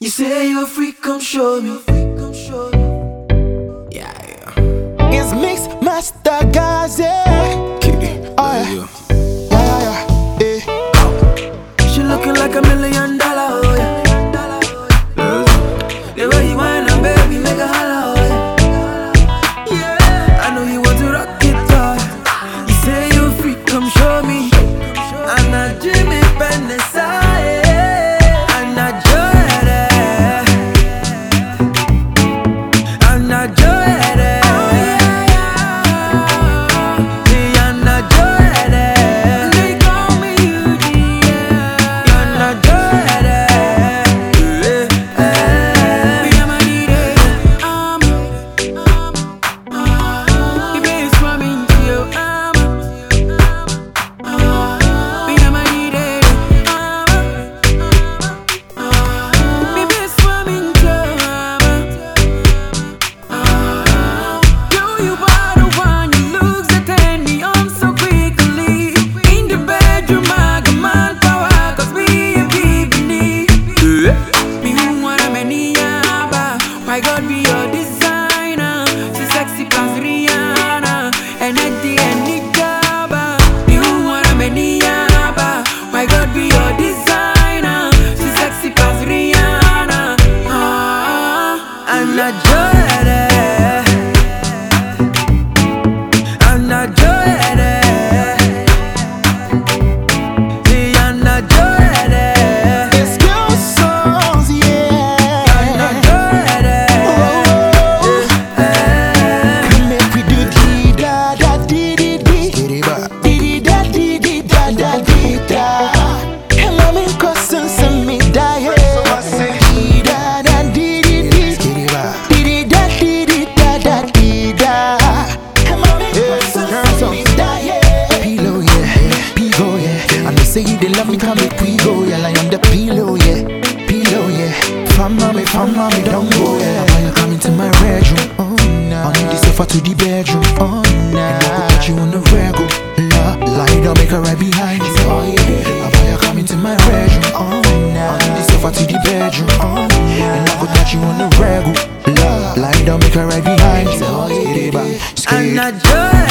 You say you're a freak, come show me. Yeah, yeah. It's mixed master guys, yeah. Kitty, oh yeah. My God be your designer. She sexy plus Rihanna. And at the end Nikaba You wanna be Niaba My God be your designer. She sexy plus Rihanna. Ah, I'm not Joyette I'm not Joyette the sofa to the bedroom. Oh, nah. And I could put you on the rego. Nah, lie down, make her right behind you. Oh, yeah. I buy her coming to my bedroom. Oh, nah. On the sofa to the bedroom. Oh, nah. And I could put you on the rego. Lie down, make her right behind you. Oh, yeah. And I just